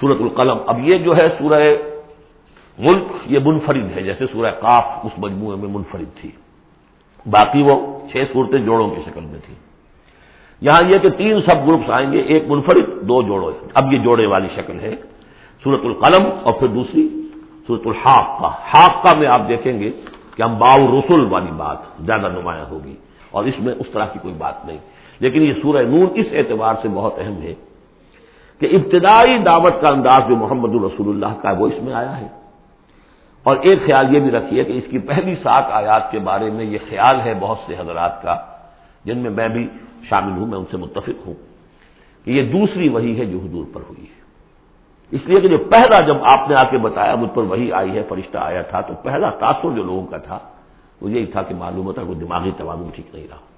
سورت القلم. اب یہ جو ہے سورہ ملک، یہ منفرد ہے، جیسے سورہ کاف اس مجموعے میں منفرد تھی۔ باقی وہ چھ صورتیں جوڑوں کی شکل میں تھی۔ یہاں یہ کہ تین سب گروپس آئیں گے، ایک منفرد، دو جوڑو اب یہ جوڑے والی شکل ہے۔ سورت القلم اور پھر دوسری سورت الحاق کا حاق کا میں آپ دیکھیں گے کہ ہم باؤ رسول والی بات زیادہ نمایاں ہوگی اور اس میں اس طرح کی کوئی بات نہیں۔ لیکن یہ سورہ نور اس اعتبار سے بہت اہم ہے کہ ابتدائی دعوت کا انداز جو محمد الرسول اللہ کا ہے وہ اس میں آیا ہے۔ اور ایک خیال یہ بھی رکھیے کہ اس کی پہلی سات آیات کے بارے میں یہ خیال ہے بہت سے حضرات کا، جن میں میں بھی شامل ہوں، میں ان سے متفق ہوں کہ یہ دوسری وہی ہے جو حضور پر ہوئی ہے۔ اس لیے کہ جو پہلا جب آپ نے آ کے بتایا مجھ پر وہی آئی ہے، فرشتہ آیا تھا، تو پہلا تاثر جو لوگوں کا تھا وہ یہی تھا کہ معلوم ہوتا کوئی دماغی توازن ٹھیک نہیں رہا۔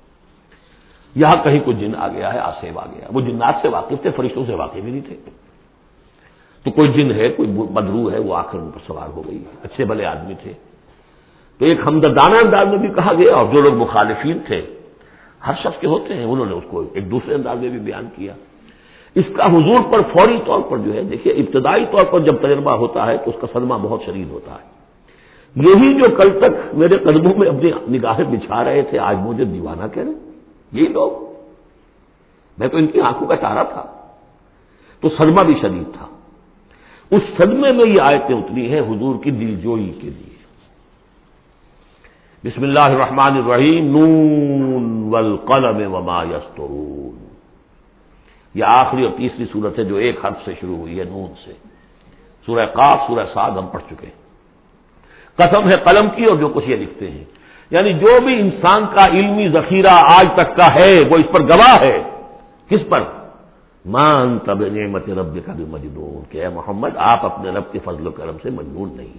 یہاں کہیں کوئی جن آ گیا ہے آسیب آ گیا وہ جنات سے واقف تھے، فرشتوں سے واقف بھی نہیں تھے۔ تو کوئی جن ہے، کوئی بدرو ہے، وہ آ کر ان پر سوار ہو گئی اچھے بھلے آدمی تھے۔ تو ایک ہمدردانہ انداز میں بھی کہا گیا، اور جو لوگ مخالفین تھے، ہر شخص کے ہوتے ہیں، انہوں نے اس کو ایک دوسرے انداز میں بھی بیان کیا۔ اس کا حضور پر فوری طور پر جو ہے، دیکھیے، ابتدائی طور پر جب تجربہ ہوتا ہے تو اس کا صدمہ بہت شدید ہوتا ہے۔ یہی جو کل تک میرے قدموں میں اپنی نگاہیں بچھا رہے تھے، آج مجھے دیوانہ کہہ رہے یہی لوگ، میں تو ان کی آنکھوں کا تارا تھا، تو صدمہ بھی شدید تھا۔ اس صدمے میں یہ آیتیں اتری ہیں حضور کی دل جوئی کے لیے۔ بسم اللہ الرحمن الرحیم، نون والقلم وما یسترون۔ یہ آخری اور تیسری صورت ہے جو ایک حرف سے شروع ہوئی ہے، نون سے۔ سورہ قاف، سورہ سعد ہم پڑھ چکے ہیں۔ قسم ہے قلم کی اور جو کچھ یہ لکھتے ہیں۔ یعنی جو بھی انسان کا علمی ذخیرہ آج تک کا ہے، وہ اس پر گواہ ہے۔ کس پر؟ مان تب نعمت رب کا بھی مجنون کہ اے محمد، آپ اپنے رب کے فضل و کرم سے مجنون نہیں۔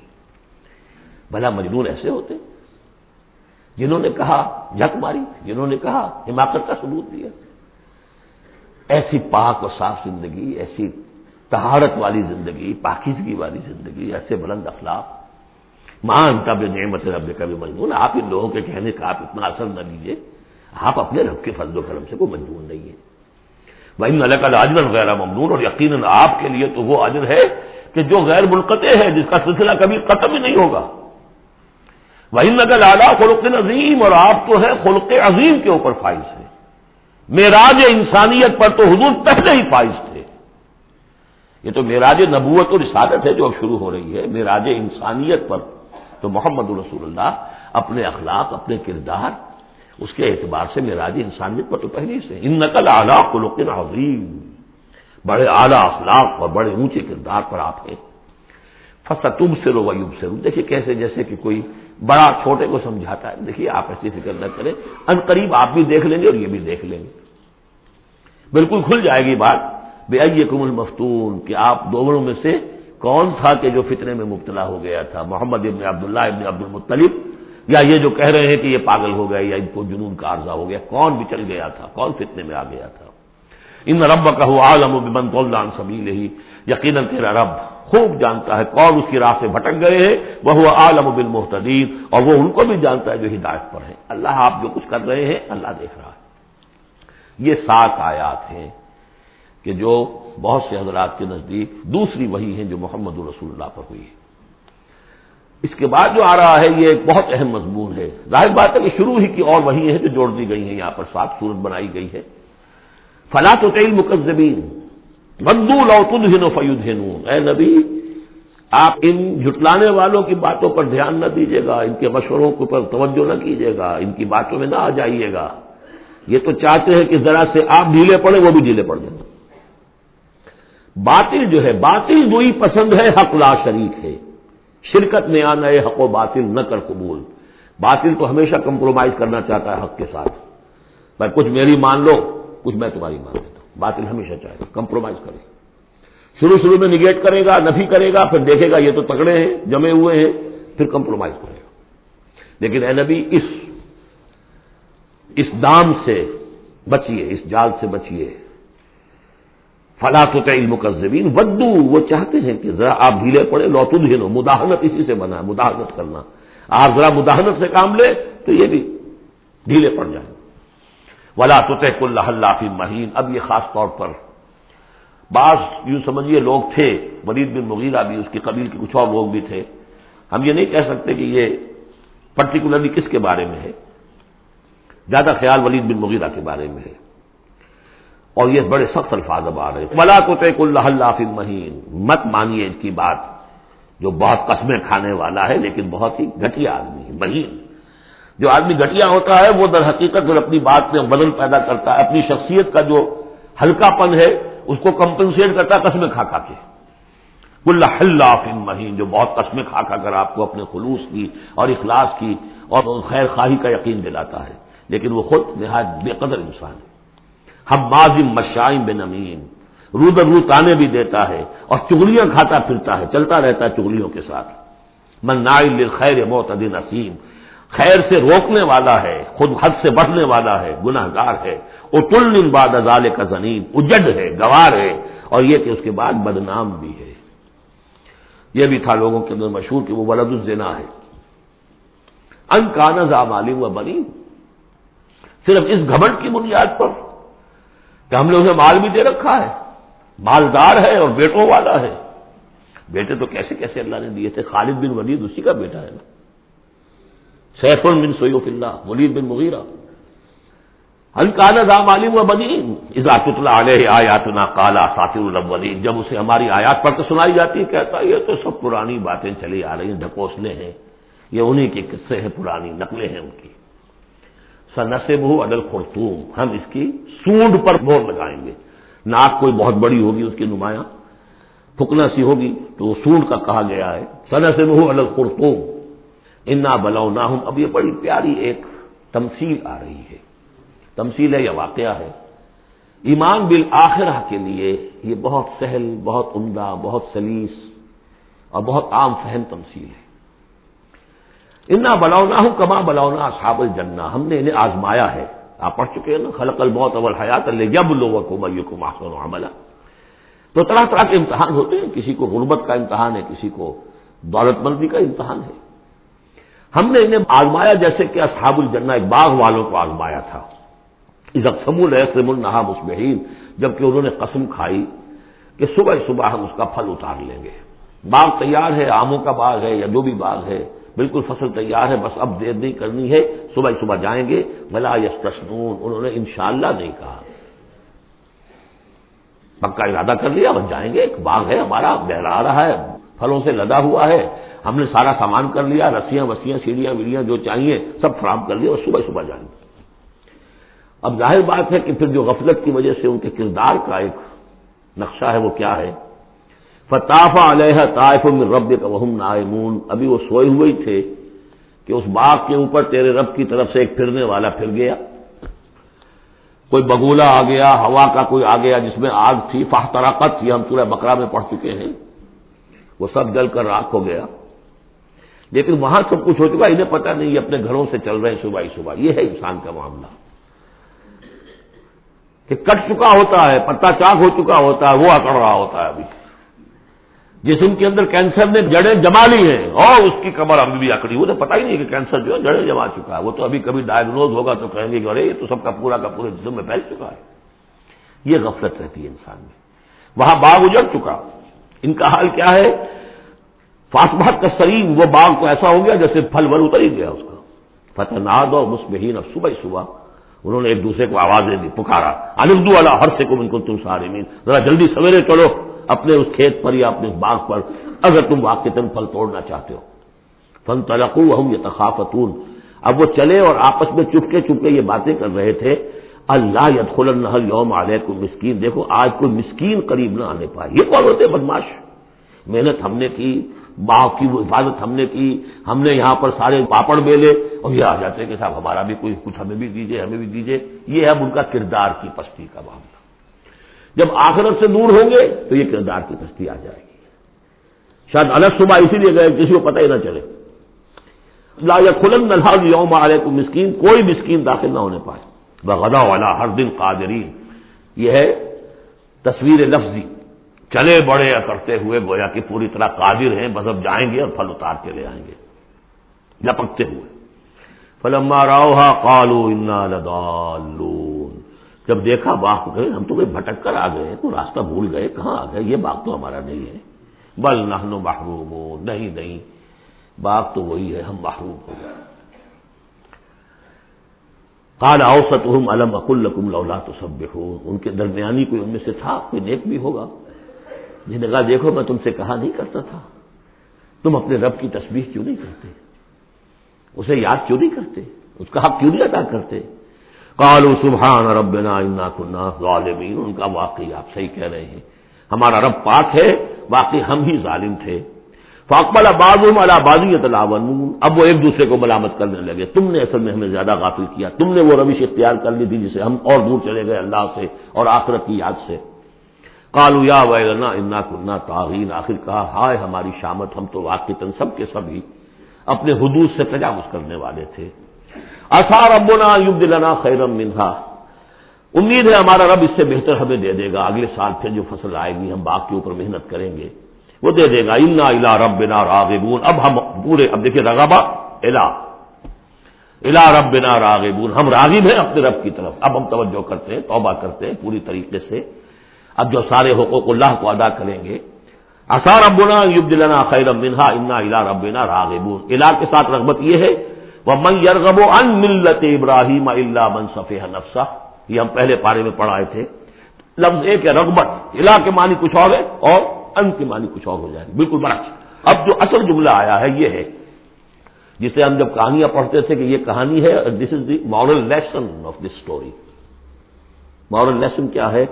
بھلا مجنون ایسے ہوتے جنہوں نے کہا جک ماری، جنہوں نے کہا، حماقت کا ثبوت دیا۔ ایسی پاک و صاف زندگی، ایسی تہارت والی زندگی، پاکیزگی والی زندگی، ایسے بلند اخلاق مان تب نعمت رب کا بھی مجنون آپ ان لوگوں کے کہنے کا آپ اتنا اثر نہ لیجیے آپ اپنے رب کے فضل و کرم سے کوئی مجبور نہیں ہے۔ بھائی اللہ کا اجر غیر ممنون۔ اور یقیناً آپ کے لیے تو وہ اجر ہے کہ جو غیر منقطع ہے، جس کا سلسلہ کبھی ختم ہی نہیں ہوگا۔ وہی نقل اعلیٰ خلق عظیم اور آپ تو ہے خلق عظیم کے اوپر فائز ہے میراج انسانیت پر تو حضور پہلے ہی فائز تھے۔ یہ تو میراج نبوت اور رسالت ہے جو اب شروع ہو رہی ہے۔ میراج انسانیت پر تو محمد رسول اللہ اپنے اخلاق، اپنے کردار، اس کے اعتبار سے میراج انسانیت پر تو پہلے سے۔ ان نقل اعلیٰ خلق عظیم۔ بڑے اعلیٰ اخلاق اور بڑے اونچے کردار پر آپ ہیں۔ تم سے رو ویوب سے رو دیکھیے کیسے جیسے کہ کوئی بڑا چھوٹے کو سمجھاتا ہے۔ دیکھیے آپ ایسی فکر نہ کریں۔ ان قریب آپ بھی دیکھ لیں گے اور یہ بھی دیکھ لیں گے۔ بالکل کھل جائے گی بات۔ بے ائی کم المفتون کہ آپ دونوں میں سے کون تھا کہ جو فتنے میں مبتلا ہو گیا تھا؟ محمد ابن عبداللہ ابن عبد المطلب یا یہ جو کہہ رہے ہیں کہ یہ پاگل ہو گئے یا ان کو جنون کا عرضہ ہو گیا، کون بچل گیا تھا؟ کون فتنے میں آ گیا تھا؟ ان رب کا عالم و بند سبھی ہی یقیناً تیرا رب خوب جانتا ہے کون اس کی راہ سے بھٹک گئے ہیں وہ عالم و بن اور وہ ان کو بھی جانتا ہے جو ہدایت پر ہے اللہ آپ جو کچھ کر رہے ہیں، اللہ دیکھ رہا ہے۔ یہ سات آیات ہیں۔ کہ جو بہت سے حضرات کے نزدیک دوسری وہی ہیں جو محمد الرسول اللہ پر ہوئی ہے اس کے بعد جو آ رہا ہے، یہ ایک بہت اہم مضمون ہے۔ ظاہر بات ہے کہ شروع ہی کی اور وہی ہے جو جوڑ دی گئی ہیں۔ یہاں پر سات صورت بنائی گئی ہے فلاں تو تیل مقزبین بدو لوتن فیود اے نبی، آپ ان جھٹلانے والوں کی باتوں پر دھیان نہ دیجیے گا۔ ان کے مشوروں کے اوپر توجہ نہ کیجیے گا۔ ان کی باتوں میں نہ آ جائیے گا۔ یہ تو چاہتے ہیں کہ ذرا سے آپ ڈھیلے پڑے، وہ بھی ڈھیلے پڑ جائیں۔ باطل جو ہے، باطل وہی پسند ہے، حق لا شریک ہے۔ شرکت میں آنا ہے، حق و باطل نہ کر قبول۔ باطل تو ہمیشہ کمپرومائز کرنا چاہتا ہے حق کے ساتھ۔ بھائی کچھ میری مان لو، کچھ میں تمہاری مان لیتا ہوں۔ باطل ہمیشہ چاہے گا کمپرومائز کرے شروع شروع میں نگیٹ کرے گا، نفی کرے گا، پھر دیکھے گا یہ تو تگڑے ہیں، جمے ہوئے ہیں، پھر کمپرومائز کرے گا۔ لیکن اے نبی، اس اس دام سے بچیے، اس جال سے بچیے۔ فلاط المقزبین ودو وہ چاہتے ہیں کہ ذرا آپ ڈھیلے پڑے لوتد ہی مداحنت اسی سے بنا ہے مداحنت کرنا۔ آپ ذرا مداحنت سے کام لے تو یہ بھی ڈھیلے پڑ جائیں۔ ولا تو اللہ اللہ مہین اب یہ خاص طور پر بعض یوں سمجھیے لوگ تھے، ولید بن مغیرہ بھی، اس کے قبیل کے کچھ اور لوگ بھی تھے۔ ہم یہ نہیں کہہ سکتے کہ یہ پرٹیکولرلی کس کے بارے میں ہے؟ زیادہ خیال ولید بن مغیرہ کے بارے میں ہے۔ اور یہ بڑے سخت الفاظ اب آ رہے ہیں۔ ملا کو اللہ اللہ مہین مت مانیے اس کی بات جو بہت قسمیں کھانے والا ہے لیکن بہت ہی گٹیا آدمی ہے، مہین۔ جو آدمی گٹیا ہوتا ہے وہ در حقیقت جو اپنی بات میں بدل پیدا کرتا ہے، اپنی شخصیت کا جو ہلکا پن ہے، اس کو کمپنسیٹ کرتا ہے، قسمیں کھا کھا کے۔ اللہ اللہ مہین جو بہت قسمیں کھا کھا کر آپ کو اپنے خلوص کی اور اخلاص کی اور خیر خواہی کا یقین دلاتا ہے۔ لیکن وہ خود نہایت بے قدر انسان ہے۔ ہم مشائم بن امین۔ رو در رو تانے بھی دیتا ہے اور چگلیاں کھاتا پھرتا ہے، چلتا رہتا ہے چگلیوں کے ساتھ۔ من نائل خیر موت ادین خیر سے روکنے والا ہے، خود حد سے بڑھنے والا ہے گناہ گار ہے۔ وہ باد ازال کا زنیم۔ اجڈ ہے، گوار ہے۔ اور یہ کہ اس کے بعد بدنام بھی ہے۔ یہ بھی تھا لوگوں کے اندر مشہور کہ وہ ولد الزنا ہے۔ ان کا نظام عالم و بنی صرف اس گھبٹ کی بنیاد پر۔ کہ ہم نے اسے مال بھی دے رکھا ہے، مالدار ہے اور بیٹوں والا ہے۔ بیٹے تو کیسے کیسے اللہ نے دیے تھے؟ خالد بن ولید اسی کا بیٹا ہے۔ نا سیف بن سیف اللہ، ولید بن مغیرہ۔ دام عالم و بنی اضاط اللہ علیہ آیاتنا کالا ساتر الاولین۔ جب اسے ہماری آیات پڑھ کے سنائی جاتی ہے، کہتا یہ تو سب پرانی باتیں چلی آ رہی ہیں، ڈھکوسلے ہیں۔ یہ انہی کے قصے ہیں، پرانی نقلیں ہیں ان کی۔ سنسب ہو عدل خرطوم ہم اس کی سونڈ پر مور لگائیں گے۔ ناک کوئی بہت بڑی ہوگی اس کی نمایاں، پھکنا سی ہوگی تو وہ سونڈ کا کہا گیا ہے۔ سنسب ہو عدل خرطوم انا بلاؤ نہ اب یہ بڑی پیاری ایک تمثیل آ رہی ہے۔ تمثیل ہے یا واقعہ ہے۔ ایمان بالآخرہ کے لیے یہ بہت سہل، بہت عمدہ، بہت سلیس اور بہت عام فہم تمثیل ہے۔ انا بلاؤنا ہوں کما بلاؤنا اصحاب الجنہ ہم نے انہیں آزمایا ہے۔ آپ پڑھ چکے ہیں نا؟ خلق البوت اول حیات اللہ جب لوگوں کو میو کو محسن عملہ تو طرح طرح کے امتحان ہوتے ہیں۔ کسی کو غربت کا امتحان ہے، کسی کو دولت مندی کا امتحان ہے۔ ہم نے انہیں آزمایا جیسے کہ اصحاب الجنہ ایک باغ والوں کو آزمایا تھا۔ اقسم الحسم النحا مسبحین جبکہ انہوں نے قسم کھائی کہ صبح صبح ہم اس کا پھل اتار لیں گے۔ باغ تیار ہے، آموں کا باغ ہے یا جو بھی باغ ہے۔ بالکل فصل تیار ہے، بس اب دیر نہیں کرنی ہے، صبح صبح جائیں گے۔ بلا یس تسنون انہوں نے انشاءاللہ نہیں کہا۔ پکا ارادہ کر لیا، بس جائیں گے۔ ایک باغ ہے ہمارا بہلا رہا ہے، پھلوں سے لدا ہوا ہے۔ ہم نے سارا سامان کر لیا، رسیاں، وسیاں، سیڑھیاں، ویڑیاں جو چاہیے، سب فراہم کر لیا اور صبح صبح جائیں گے۔ اب ظاہر بات ہے کہ پھر جو غفلت کی وجہ سے ان کے کردار کا ایک نقشہ ہے، وہ کیا ہے؟ فتاف علیہ طائف من رب کا وہم نائمون۔ ابھی وہ سوئے ہوئے ہی تھے کہ اس باغ کے اوپر تیرے رب کی طرف سے ایک پھرنے والا پھر گیا۔ کوئی بگولا آ گیا، ہوا کا کوئی آ گیا جس میں آگ تھی۔ فاحتراقت یہ ہم سورہ بکرا میں پڑھ چکے ہیں۔ وہ سب جل کر راک ہو گیا۔ لیکن وہاں سب کچھ ہو چکا، انہیں پتہ نہیں اپنے گھروں سے چل رہے ہیں صبح ہی صبح۔ یہ ہے انسان کا معاملہ۔ کہ کٹ چکا ہوتا ہے، پتا چاک ہو چکا ہوتا ہے، وہ اکڑ رہا ہوتا ہے ابھی۔ جسم کے اندر کینسر نے جڑیں جما لی ہیں اور اس کی کمر ابھی بھی اکڑی وہ تو پتا ہی نہیں کہ کینسر جو ہے جڑیں جما چکا ہے۔ وہ تو ابھی کبھی ڈائگنوز ہوگا تو کہیں گے کہ ارے یہ تو سب کا پورا کا پورے جسم میں پھیل چکا ہے۔ یہ غفلت رہتی ہے انسان میں۔ وہاں باغ اجڑ چکا۔ ان کا حال کیا ہے؟ فاسبات کا سریم وہ باغ کو ایسا ہو گیا جیسے پھل بھر اتر ہی گیا اس کا۔ فتح ناد اور مسبہین اب صبح صبح انہوں نے ایک دوسرے کو آوازیں دی، پکارا۔ الدو والا ہر سے کو ان کو تم سارے مین ذرا جلدی سویرے چلو۔ اپنے اس کھیت پر یا اپنے اس باغ پر اگر تم واقع پھل توڑنا چاہتے ہو۔ فن تلقو ہم یہ تخافتون اب وہ چلے اور آپس میں چپکے چپکے یہ باتیں کر رہے تھے، اللہ یدخل النحل یوم علیہ کو مسکین۔ دیکھو، آج کوئی مسکین قریب نہ آنے پائے۔ یہ کون ہوتے بدماش محنت ہم نے کی، باغ کی حفاظت ہم نے کی، ہم نے یہاں پر سارے پاپڑ بیلے اور یہ آ جاتے کہ صاحب ہمارا بھی کوئی، کچھ ہمیں بھی دیجیے ہمیں بھی دیجیے یہ ہے ان کا کردار کی پستی کا معاملہ۔ جب آخرت سے دور ہوں گے تو یہ کردار کی پستی آ جائے گی۔ شاید الگ صبح اسی لیے گئے، کسی کو پتہ ہی نہ چلے۔ لا یا کھلن نہ یوم آ کو مسکین، کوئی مسکین داخل نہ ہونے پائے۔ بغدا والا ہر دن قادرین۔ یہ ہے تصویر لفظی۔ چلے بڑے کرتے ہوئے گویا کہ پوری طرح قادر ہیں بس اب جائیں گے اور پھل اتار کے لے آئیں گے۔ لپکتے ہوئے۔ فلما راؤ کالو انا لدالون جب دیکھا باغ گئے ہم تو کوئی بھٹک کر آ گئے تو راستہ بھول گئے، کہاں آ گئے؟ یہ باغ تو ہمارا نہیں ہے۔ بل نہ محروم ہو نہیں نہیں۔ باغ تو وہی ہے، ہم محروم ہو گئے۔ کال اوسط ہم علم اکلکم لولا تو سب ان کے درمیانی کوئی ان میں سے تھا؟ کوئی نیک بھی ہوگا؟ جس نے کہا، دیکھو، میں تم سے کہا نہیں کرتا تھا۔ تم اپنے رب کی تصویر کیوں نہیں کرتے؟ اسے یاد کیوں نہیں کرتے؟ اس کا حق کیوں نہیں ادا کرتے؟ کالو سبحان ربنا انا کنہ ظالمین ان کا واقعی آپ صحیح کہہ رہے ہیں. ہمارا رب پاک ہے واقعی ہم ہی ظالم تھے. فاقبل آباد بازی اب وہ ایک دوسرے کو ملامت کرنے لگے. تم نے اصل میں ہمیں زیادہ غافل کیا. تم نے وہ روش اختیار کر لی تھی جسے ہم اور دور چلے گئے اللہ سے اور آخرت کی یاد سے. کالو یا ویلنا انا کنہ تعین آخر کہا، ہائے ہماری شامت، ہم تو واقع سب کے سبھی اپنے حدود سے تجاوز کرنے والے تھے. اثار ابنا یوب دلانا خیرم منہا امید ہے ہمارا رب اس سے بہتر ہمیں دے دے گا۔ اگلے سال پھر جو فصل آئے گی، ہم باغ کے اوپر محنت کریں گے۔ وہ دے دے گا۔ انا الا رب بنا راغبون۔ اب ہم پورے اب دیکھیے رغبا الا الا رب بنا راغبون۔ ہم راغب ہیں اپنے رب کی طرف۔ اب ہم توجہ کرتے ہیں، توبہ کرتے ہیں پوری طریقے سے۔ اب جو سارے حقوق اللہ کو ادا کریں گے۔ اثار ابنا یوب دلانا خیرم منہا انا الا رب بنا راغبون۔ الا کے ساتھ رغبت یہ ہے وہ من یرغب ان ملت ابراہیم اللہ من صفیح نفسا یہ ہم پہلے پارے میں پڑھائے تھے۔ لفظ ایک ہے، رغبت۔ الا کے معنی کچھ اور ہے اور ان کے معنی کچھ اور ہو جائے بالکل برعکس۔ اب جو اصل جملہ آیا ہے یہ ہے، جسے ہم جب کہانیاں پڑھتے تھے کہ یہ کہانی ہے this is the moral lesson of this story moral lesson کیا ہے؟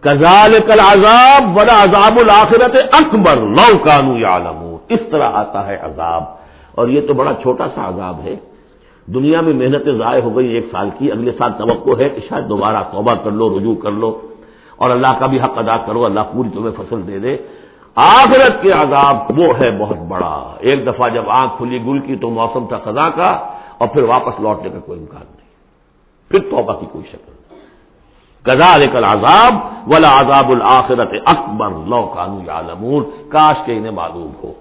کزال کل عذاب بڑا عذاب الآخرت اکبر لو کانو یا اس طرح آتا ہے عذاب۔ اور یہ تو بڑا چھوٹا سا عذاب ہے۔ دنیا میں محنتیں ضائع ہو گئی ایک سال کی، اگلے سال توقع ہے کہ شاید دوبارہ توبہ کر لو، رجوع کر لو اور اللہ کا بھی حق ادا کرو، اللہ پوری تمہیں فصل دے دے۔ آخرت کے عذاب وہ ہے بہت بڑا۔ ایک دفعہ جب آنکھ کھلی گل کی تو موسم تھا خزاں کا اور پھر واپس لوٹنے کا کوئی امکان نہیں۔ پھر توبہ کی کوئی شکل نہیں۔ گزا کل عذاب ولا عذاب الآخرت اکبر لو کانو یا کاش کے انہیں معلوم ہو۔